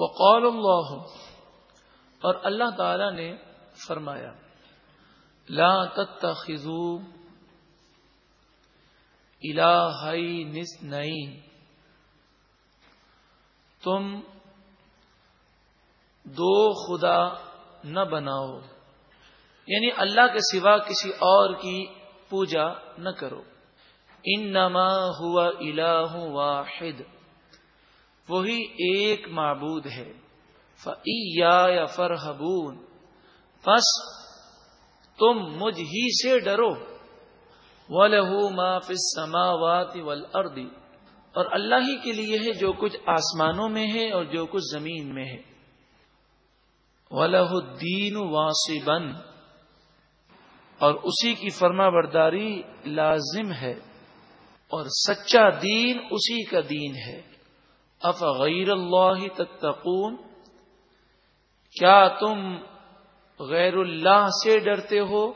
وقال اللہ، اور اللہ تعالی نے فرمایا، لا تتخذوا نس نئی تم دو خدا نہ بناؤ یعنی اللہ کے سوا کسی اور کی پوجا نہ کرو ان نما ہوا الہ واحد۔ وہی ایک معبود ہے۔ یا فرحبون بس تم مجھ ہی سے ڈرو۔ و لہو فی السماوات والارض اور اللہ ہی کے لیے ہے جو کچھ آسمانوں میں ہے اور جو کچھ زمین میں ہے۔ ولہ الدین واسبن اور اسی کی فرما برداری لازم ہے۔ اور سچا دین اسی کا دین ہے۔ اف غیر اللہ تتقون؟ کیا تم غیر اللہ سے ڈرتے ہو؟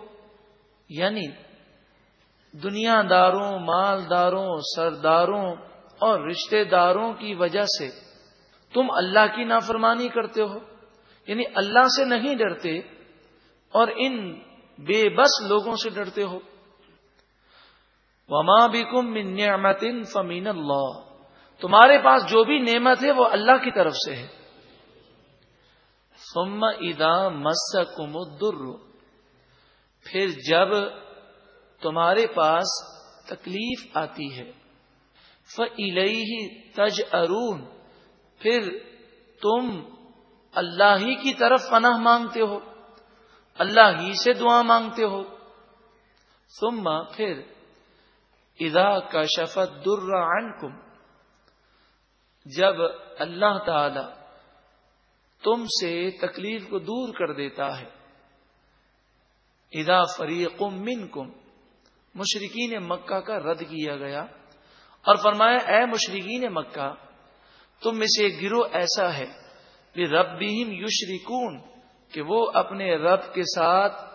یعنی دنیا داروں مالداروں، سرداروں اور رشتہ داروں کی وجہ سے تم اللہ کی نافرمانی کرتے ہو؟ یعنی اللہ سے نہیں ڈرتے اور ان بے بس لوگوں سے ڈرتے ہو؟ وما بھی کم نعمت فمین اللہ۔ تمہارے پاس جو بھی نعمت ہے وہ اللہ کی طرف سے ہے۔ ثم ادا مس کمدر پھر جب تمہارے پاس تکلیف آتی ہے فلئی تج ارون پھر تم اللہ ہی کی طرف پناہ مانگتے ہو، اللہ ہی سے دعا مانگتے ہو۔ ثم پھر ادا کا شفت در جب اللہ تعالی تم سے تکلیف کو دور کر دیتا ہے ادا فریق من کم مشرقین مکہ کا رد کیا گیا۔ اور فرمایا، اے مشرقین مکہ، تم میں سے گروہ ایسا ہے کہ رب یشریکون کہ وہ اپنے رب کے ساتھ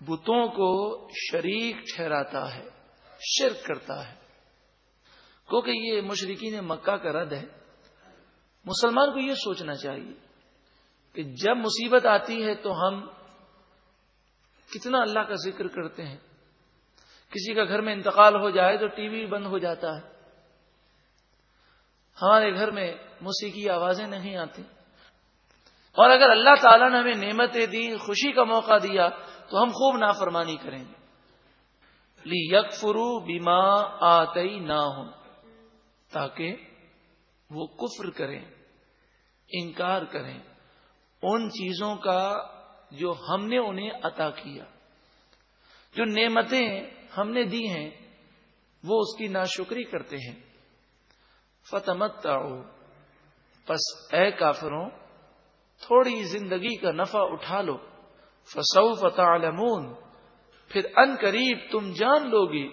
بتوں کو شریک ٹھہراتا ہے، شرک کرتا ہے۔ کیونکہ یہ مشرقین مکہ کا رد ہے، مسلمان کو یہ سوچنا چاہیے کہ جب مصیبت آتی ہے تو ہم کتنا اللہ کا ذکر کرتے ہیں۔ کسی کا گھر میں انتقال ہو جائے تو ٹی وی بند ہو جاتا ہے۔ ہمارے گھر میں موسیقی آوازیں نہیں آتی۔ اور اگر اللہ تعالیٰ نے ہمیں نعمتیں دی، خوشی کا موقع دیا، تو ہم خوب نافرمانی کریں گے۔ لی یک فرو بیما آتی نہ ہوں تاکہ وہ کفر کریں، انکار کریں ان چیزوں کا جو ہم نے انہیں عطا کیا۔ جو نعمتیں ہم نے دی ہیں، وہ اس کی ناشکری کرتے ہیں۔ فتمت پس اے کافروں، تھوڑی زندگی کا نفع اٹھا لو۔ فسو فتح پھر ان قریب تم جان لو گی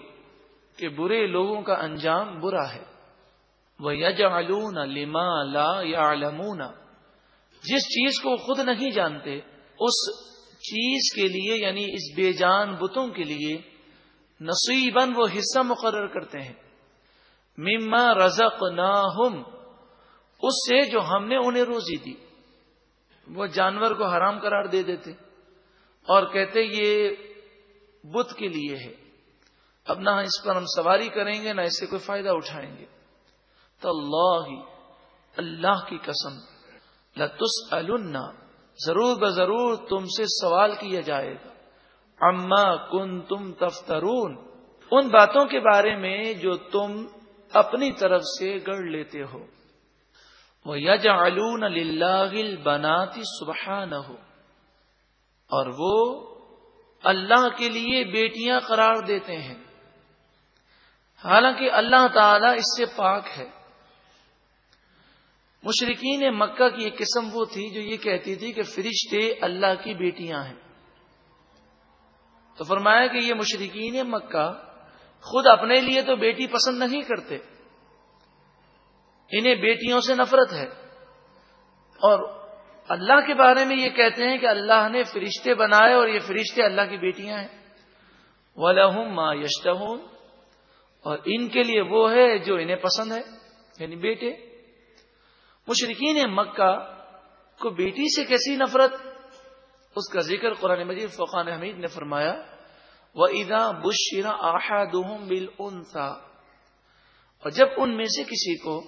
کہ برے لوگوں کا انجام برا ہے۔ وہ یجعلون لما لا جس چیز کو خود نہیں جانتے، اس چیز کے لیے یعنی اس بے جان بتوں کے لیے نصیباً وہ حصہ مقرر کرتے ہیں۔ مما رزق نہ اس سے جو ہم نے انہیں روزی دی۔ وہ جانور کو حرام قرار دے دیتے۔ اور کہتے، یہ بت کے لیے ہے۔ اب نہ اس پر ہم سواری کریں گے، نہ اس سے کوئی فائدہ اٹھائیں گے۔ اللہ ہی اللہ کی قسم لتس ضرور ب ضرور تم سے سوال کیا جائے گا۔ اما کن تم تفترون، ان باتوں کے بارے میں جو تم اپنی طرف سے گڑ لیتے ہو۔ وہ یج علون بناتی سبحا نہ ہو اور وہ اللہ کے لیے بیٹیاں قرار دیتے ہیں۔ حالانکہ اللہ تعالی اس سے پاک ہے۔ مشرقین مکہ کی ایک قسم وہ تھی جو یہ کہتی تھی کہ فرشتے اللہ کی بیٹیاں ہیں۔ تو فرمایا کہ یہ مشرقین مکہ خود اپنے لیے تو بیٹی پسند نہیں کرتے۔ انہیں بیٹیوں سے نفرت ہے۔ اور اللہ کے بارے میں یہ کہتے ہیں کہ اللہ نے فرشتے بنائے اور یہ فرشتے اللہ کی بیٹیاں ہیں۔ وہ لہم ماں اور ان کے لیے وہ ہے جو انہیں پسند ہے یعنی بیٹے۔ مشرقین مکہ کو بیٹی سے کیسی نفرت؟ اس کا ذکر قرآن مجید فقان حمید نے فرمایا وہ ادا بشرا آحا بل اور جب ان میں سے کسی کو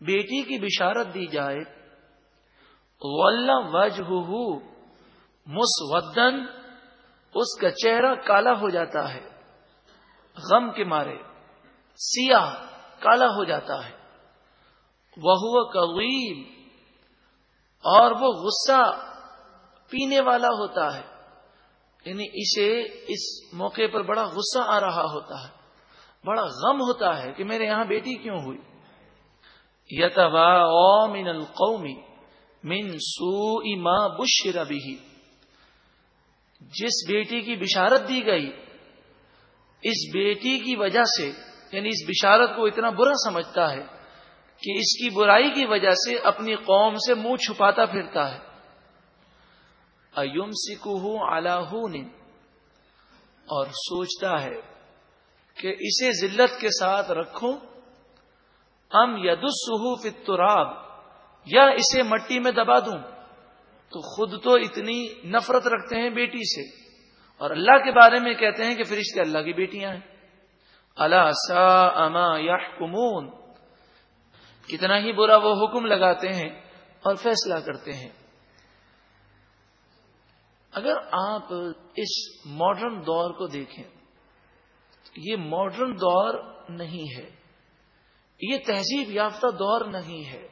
بیٹی کی بشارت دی جائے وجہ مسودن اس کا چہرہ کالا ہو جاتا ہے، غم کے مارے، سیاہ، کالا ہو جاتا ہے۔ وہ قویم، اور وہ غصہ پینے والا ہوتا ہے۔ یعنی اسے اس موقع پر بڑا غصہ آ رہا ہوتا ہے۔ بڑا غم ہوتا ہے کہ میرے یہاں بیٹی کیوں ہوئی؟ یتبا من القومی من سو اما بشر بھی جس بیٹی کی بشارت دی گئی، اس بیٹی کی وجہ سے یعنی اس بشارت کو اتنا برا سمجھتا ہے کہ اس کی برائی کی وجہ سے اپنی قوم سے منہ چھپاتا پھرتا ہے۔ ایوم سکو اللہ اور سوچتا ہے کہ اسے ذلت کے ساتھ رکھوں۔ ام یدسو فتراب یا اسے مٹی میں دبا دوں۔ تو خود تو اتنی نفرت رکھتے ہیں بیٹی سے۔ اور اللہ کے بارے میں کہتے ہیں کہ فرشتے اللہ کی بیٹیاں ہیں۔ اللہ سا اما یا کتنا ہی برا وہ حکم لگاتے ہیں اور فیصلہ کرتے ہیں۔ اگر آپ اس ماڈرن دور کو دیکھیں، یہ ماڈرن دور نہیں ہے۔ یہ تہذیب یافتہ دور نہیں ہے،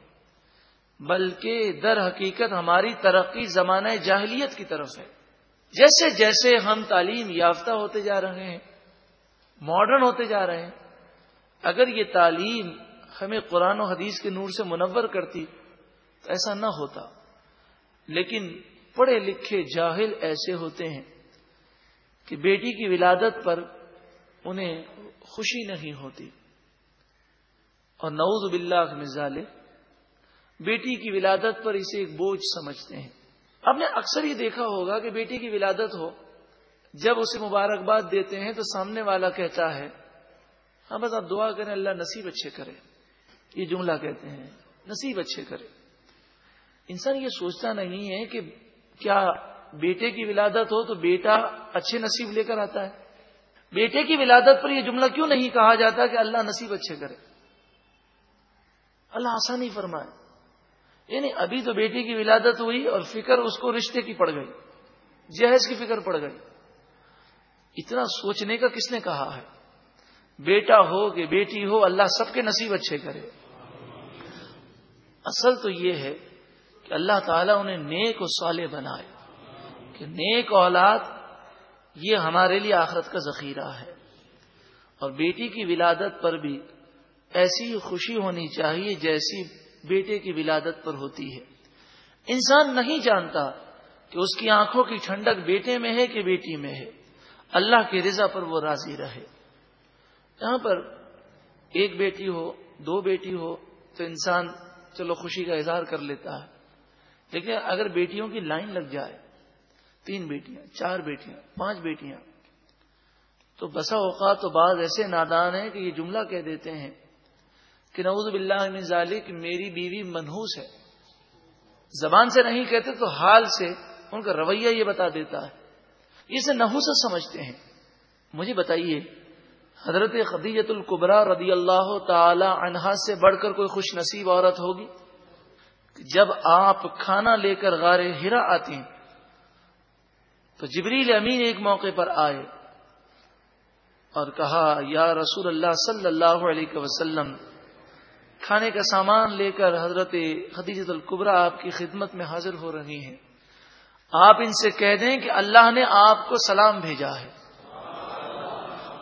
بلکہ در حقیقت ہماری ترقی زمانہ جاہلیت کی طرف ہے۔ جیسے جیسے ہم تعلیم یافتہ ہوتے جا رہے ہیں ماڈرن ہوتے جا رہے ہیں، اگر یہ تعلیم ہمیں قرآن و حدیث کے نور سے منور کرتی تو ایسا نہ ہوتا۔ لیکن پڑھے لکھے جاہل ایسے ہوتے ہیں کہ بیٹی کی ولادت پر انہیں خوشی نہیں ہوتی۔ اور نعوذ باللہ مزالے بیٹی کی ولادت پر اسے ایک بوجھ سمجھتے ہیں۔ آپ نے اکثر یہ دیکھا ہوگا کہ بیٹی کی ولادت ہو، جب اسے مبارکباد دیتے ہیں تو سامنے والا کہتا ہے ہاں بس آپ دعا کریں، اللہ نصیب اچھے کرے۔ یہ جملہ کہتے ہیں، نصیب اچھے کرے۔ انسان یہ سوچتا نہیں ہے کہ کیا بیٹے کی ولادت ہو تو بیٹا اچھے نصیب لے کر آتا ہے۔ بیٹے کی ولادت پر یہ جملہ کیوں نہیں کہا جاتا کہ اللہ نصیب اچھے کرے؟ اللہ آسانی فرمائے۔ یعنی ابھی تو بیٹی کی ولادت ہوئی اور فکر اس کو رشتے کی پڑ گئی، جہیز کی فکر پڑ گئی۔ اتنا سوچنے کا کس نے کہا ہے؟ بیٹا ہو کہ بیٹی ہو، اللہ سب کے نصیب اچھے کرے۔ اصل تو یہ ہے کہ اللہ تعالیٰ انہیں نیک و صالح بنائے۔ کہ نیک اولاد یہ ہمارے لیے آخرت کا ذخیرہ ہے۔ اور بیٹی کی ولادت پر بھی ایسی خوشی ہونی چاہیے جیسی بیٹے کی ولادت پر ہوتی ہے۔ انسان نہیں جانتا کہ اس کی آنکھوں کی ٹھنڈک بیٹے میں ہے کہ بیٹی میں ہے۔ اللہ کی رضا پر وہ راضی رہے۔ یہاں پر ایک بیٹی ہو، دو بیٹی ہو تو انسان چلو خوشی کا اظہار کر لیتا ہے۔ لیکن اگر بیٹیوں کی لائن لگ جائے، تین بیٹیاں، چار بیٹیاں، پانچ بیٹیاں، تو بسا اوقات تو بعض ایسے نادان ہیں کہ یہ جملہ کہہ دیتے ہیں کہ نعوذ باللہ من ذالک، میری بیوی منحوس ہے۔ زبان سے نہیں کہتے تو حال سے ان کا رویہ یہ بتا دیتا ہے۔ اسے نحوس سمجھتے ہیں۔ مجھے بتائیے حضرت خدیجت القبرا رضی اللہ تعالی عنہا سے بڑھ کر کوئی خوش نصیب عورت ہوگی؟ جب آپ کھانا لے کر غار ہرا آتی ہیں، تو جبریل امین ایک موقع پر آئے اور کہا، یا رسول اللہ صلی اللہ علیہ وسلم، کھانے کا سامان لے کر حضرت خدیجت القبرا آپ کی خدمت میں حاضر ہو رہی ہیں۔ آپ ان سے کہہ دیں کہ اللہ نے آپ کو سلام بھیجا ہے۔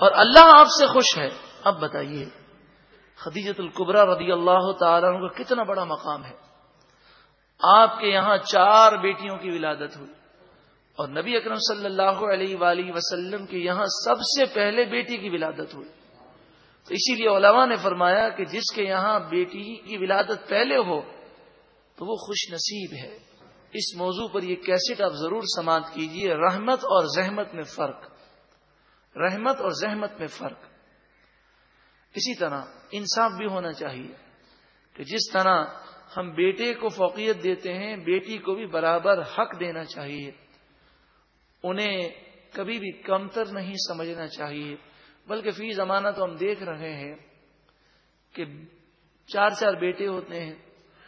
اور اللہ آپ سے خوش ہے۔ اب بتائیے خدیجت القبرا رضی اللہ تعالیٰ کا کتنا بڑا مقام ہے۔ آپ کے یہاں چار بیٹیوں کی ولادت ہوئی اور نبی اکرم صلی اللہ علیہ وآلہ وسلم کے یہاں سب سے پہلے بیٹی کی ولادت ہوئی۔ تو اسی لیے علماء نے فرمایا کہ جس کے یہاں بیٹی کی ولادت پہلے ہو تو وہ خوش نصیب ہے۔ اس موضوع پر یہ کیسٹ آپ ضرور سماعت کیجیے۔ رحمت اور زحمت میں فرق۔ رحمت اور زحمت میں فرق۔ اسی طرح انصاف بھی ہونا چاہیے کہ جس طرح ہم بیٹے کو فوقیت دیتے ہیں، بیٹی کو بھی برابر حق دینا چاہیے۔ انہیں کبھی بھی کمتر نہیں سمجھنا چاہیے، بلکہ فی زمانہ تو ہم دیکھ رہے ہیں کہ چار چار بیٹے ہوتے ہیں،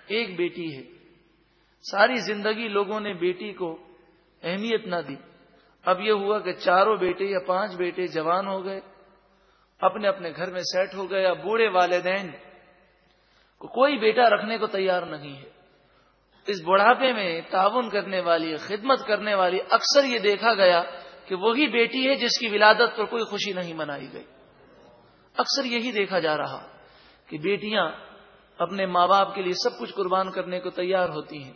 ایک بیٹی ہے۔ ساری زندگی لوگوں نے بیٹی کو اہمیت نہ دی۔ اب یہ ہوا کہ چاروں بیٹے یا پانچ بیٹے جوان ہو گئے، اپنے اپنے گھر میں سیٹ ہو گئے بوڑھے والدین، کو کوئی بیٹا رکھنے کو تیار نہیں ہے۔ اس بڑھاپے میں تعاون کرنے والی، خدمت کرنے والی اکثر یہ دیکھا گیا کہ وہی بیٹی ہے جس کی ولادت پر کوئی خوشی نہیں منائی گئی۔ اکثر یہی دیکھا جا رہا کہ بیٹیاں اپنے ماں باپ کے لیے سب کچھ قربان کرنے کو تیار ہوتی ہیں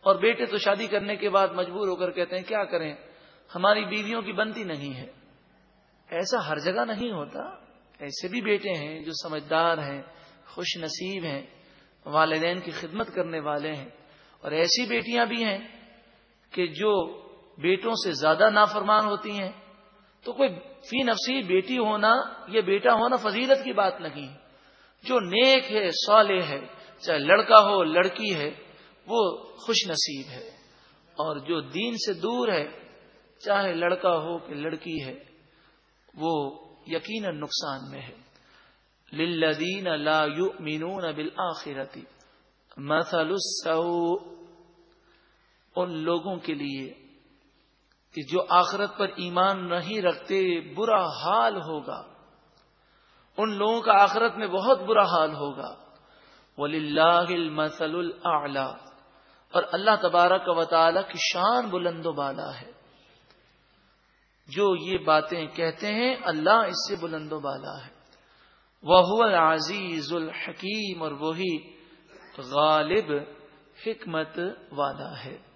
اور بیٹے تو شادی کرنے کے بعد مجبور ہو کر کہتے ہیں، کیا کریں؟ ہماری بیویوں کی بنتی نہیں ہے۔ ایسا ہر جگہ نہیں ہوتا۔ ایسے بھی بیٹے ہیں جو سمجھدار ہیں، خوش نصیب ہیں، والدین کی خدمت کرنے والے ہیں۔ اور ایسی بیٹیاں بھی ہیں کہ جو بیٹوں سے زیادہ نافرمان ہوتی ہیں۔ تو کوئی فی نفسی بیٹی ہونا یہ بیٹا ہونا فضیلت کی بات نہیں۔ جو نیک ہے، صالح ہے، چاہے لڑکا ہو، لڑکی ہے، وہ خوش نصیب ہے۔ اور جو دین سے دور ہے چاہے لڑکا ہو کہ لڑکی ہے، وہ یقینا نقصان میں ہے۔ للذین لا یؤمنون بالآخرتی مثل السوء۔ ان لوگوں کے لیے کہ جو آخرت پر ایمان نہیں رکھتے، برا حال ہوگا۔ ان لوگوں کا آخرت میں بہت برا حال ہوگا۔ وَلِلَّهِ الْمَثَلُ الْأَعْلَى۔ اور اللہ تبارک و تعالی کی شان بلند و بالا ہے۔ جو یہ باتیں کہتے ہیں، اللہ اس سے بلند و بالا ہے۔ وہ عزیز الحکیم اور وہی غالب حکمت والا ہے۔